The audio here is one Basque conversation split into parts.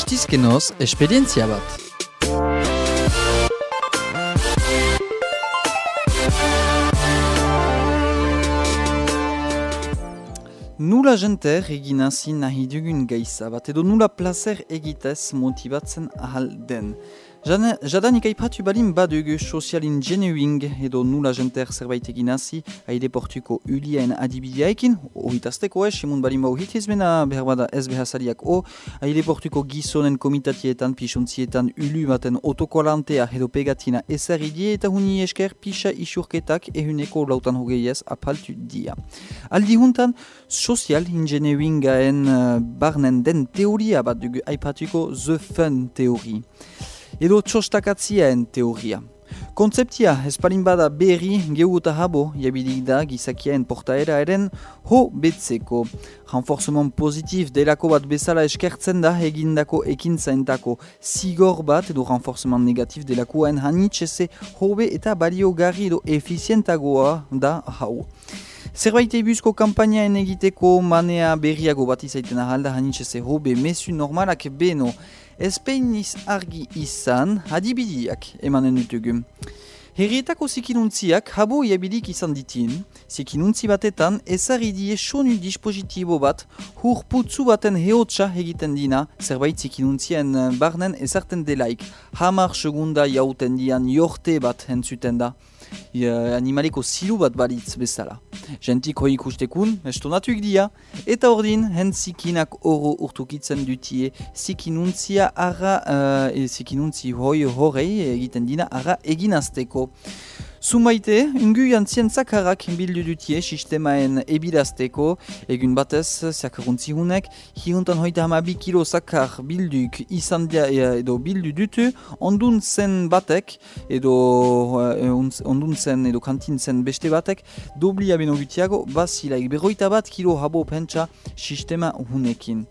Astizkenoz, esperientzia bat. Nula jenter egin hasi nahi dugun gaiza bat, edo nula placer egitez motibatzen ahal den. Jadanik aipatu balin badugu social engineering edo nula jenter zerbait egin hasi haide portuko ulien adibideaekin, ohitazteko ez, simun balin bau hit ezbena behar bada ez behazariak o, haide portuko gizonen komitatietan, pixontzietan, ulu baten otokolantea edo pegatina ezarridie eta huni esker pixa isurketak ehuneko lautan hogeiez apaltu dia. Aldi juntan, social engineeringaen uh, barnen den teoria bat dugu aipatuko the fun teori edo txostakatziaen teoria. Kontzeptia, espalin bada berri geuguta habo, jabilik da gizakiaen portaera eren ho betzeko. Renforcement positif delako bat bezala eskertzen da egindako ekintzaentako zigor bat edo renforcement negatif delakoen hanitxese hobe eta baliogarri edo efizientagoa da hau. Zerbait ebuzko kampainaen egiteko manea berriago bat izaiten ahalda hanitxese hobe mesu normalak beno ezpeiniz argi izan adibidiak emanen dutugu. Herrietako zikinuntziak habo iabilik izan ditin, zikinuntzi batetan ezaridie sonu dispositibo bat hur putzu baten heotxa egiten dina. Zerbait zikinuntzien barnen ezarten delaik. Hamar segunda jauten dian jorte bat entzuten da animaliko zilu bat balitz bezala. Gentik hoi ikustekun, estonatuik dia, eta ordin, hen zikinak oro urtukitzen dutie, zikinuntzia ara, uh, e, zikinuntzi hoi horrei egiten dina ara eginazteko. Zumaite, ungu jantzien zakarrak bildu dutie sistemaen ebilazteko, egun batez, zakaruntzi hunek, hiuntan hoita hama bi kilo zakar bilduk izan dia edo bildu dutu, ondun zen batek, edo uh, ondun zen edo kantin zen beste batek, dobli abeno gutiago, basilaik berroita bat kilo habo pentsa sistema hunekin.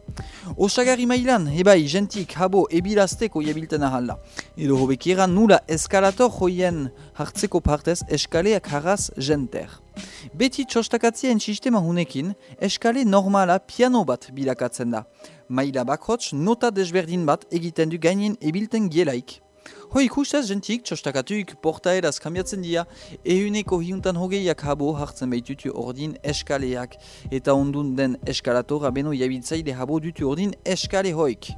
Osagari mailan, ebai, jentik habo ebilazteko jabilten ahalda. Edo hobekera nula eskalator hoien hartzeko partez eskaleak harraz jenter. Beti txostakatzien sistema hunekin, eskale normala piano bat bilakatzen da. Maila bakrots nota desberdin bat egiten du gainen ebilten gielaik. Hoi ikustaz jentik txostakatuik portaeraz kambiatzen dira, ehuneko hiuntan hogeiak habo hartzen behitutu ordin eskaleak, eta ondun den eskalatora beno jabiltzaile habo dutu ordin eskale hoik.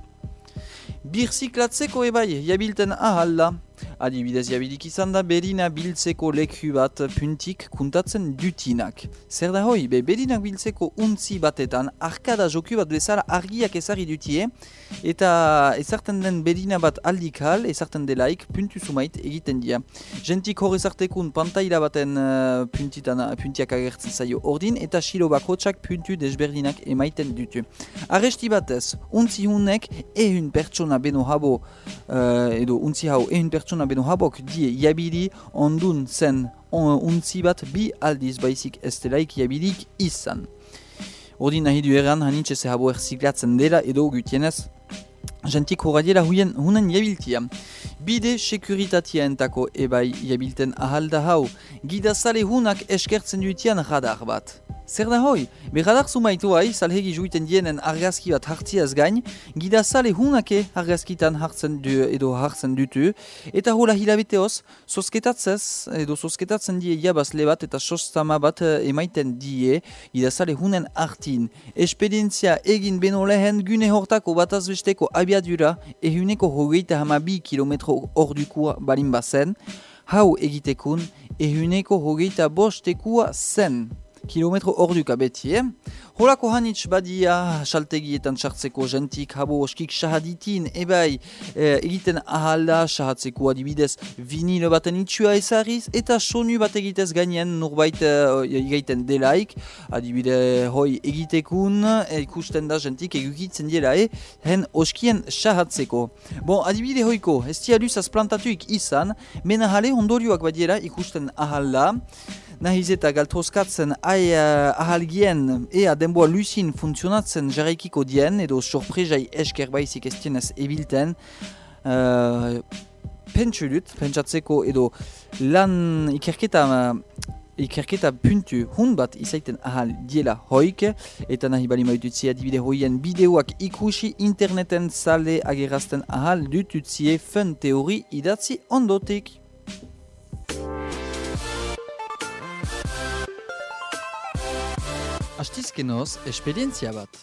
Birziklatzeko ebai jabilten ahalda, Adibidez jabilik izan da berina biltzeko leku bat puntik kuntatzen dutinak. Zer da hoi, be berinak biltzeko untzi batetan arkada joku bat bezala argiak ezari dutie eta ezarten den berina bat aldikal ezarten delaik puntu sumait egiten dia. Gentik hor ezartekun pantaila baten uh, puntitan, puntiak agertzen zaio ordin eta silo bakotsak puntu desberdinak emaiten dutu. Arresti batez, untzi hunek ehun pertsona beno habo uh, edo untzi hau ehun pertsona pertsona beno habok die jabili ondun zen on, untzi bat bi aldiz baizik ez delaik jabilik izan. Ordin nahi du eran hanitxe ze habo erziklatzen dela edo gutienez jentik horadiela huien hunen jabiltia. Bide sekuritatia entako ebai jabilten ahalda hau, gidazale hunak eskertzen dutian radar bat. Zer da hoi? Berradar zumaitu hai, salhegi juiten dienen argazki bat hartziaz gain, gida sale hunake argazkitan hartzen du edo hartzen dutu, eta hola hilabeteoz, sosketatzez edo sosketatzen die jabaz lebat eta sostama bat eh, emaiten die, gida sale hunen hartin. Espedientzia egin beno lehen gune hortako batazbesteko abiadura, ehuneko hogeita hama bi kilometro ordukua balin bazen, hau egitekun, ehuneko hogeita bostekua zen kilometro orduka beti, eh? Holako hanitz badia saltegietan sartzeko jentik habo oskik sahaditin, ebai eh, egiten ahalda sahatzeko adibidez vinilo baten itxua ezariz, eta sonu bat egitez gainean norbait uh, egiten delaik, adibide hoi egitekun, eh, ikusten da jentik egukitzen dela, eh? hen oskien sahatzeko. Bon, adibide hoiko, ez dialuz plantatuik izan, mena ondorioak badiera ikusten ahalda, nahiz eta galtrozkatzen ai uh, ahalgien ea denboa lusin funtzionatzen jarraikiko dien edo sorpresai esker baizik ez dienez ebilten uh, pentsu dut, pentsatzeko edo lan ikerketa uh, ikerketa puntu hun bat izaiten ahal diela hoike, eta nahi bali maitutzie adibide hoien bideoak ikusi interneten zale agerazten ahal dututzie fun teori idatzi ondotik. Astizkenoz, esperientzia bat.